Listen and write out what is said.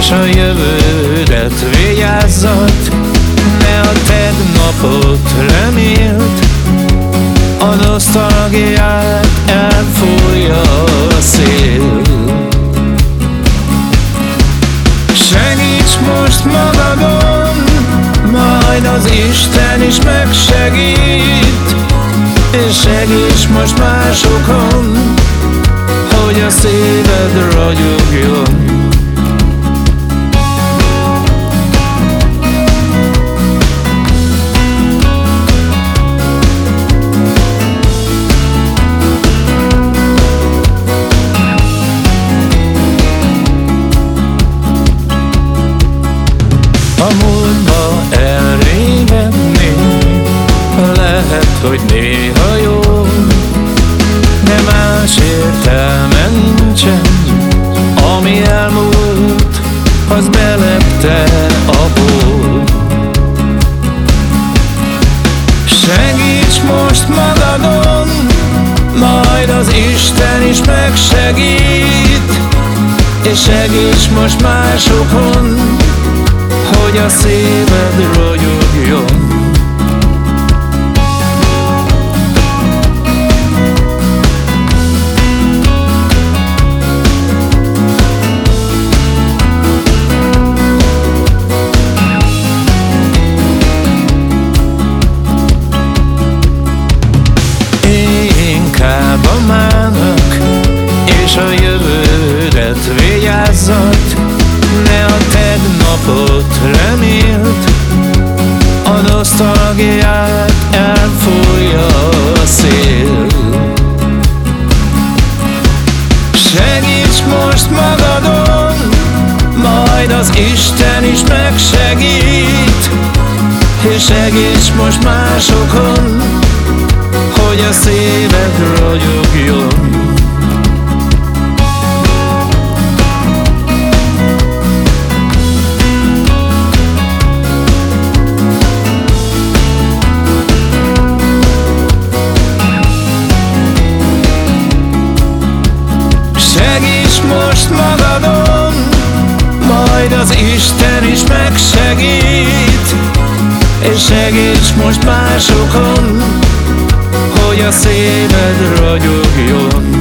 és a jövődet vigyázzat Ne a tegnapot remélt A nosztalgiát elfújja a szél. Segíts most magadon Majd az Isten is megsegít És segíts most másokon Hogy a szíved ragyogjon belepte a ból Segíts most magadon Majd az Isten is megsegít. És segíts most másokon hogy a szíved ragyogjon mának És a jövődet vigyázzat Ne a tegnapot remélt A nosztalgiát elfújja a szél. Segíts most magadon Majd az Isten is megsegít És segíts most másokon a szíved Segíts most magadon Majd az Isten is megsegít. És segíts most másokon hogy a szíved ragyogjon.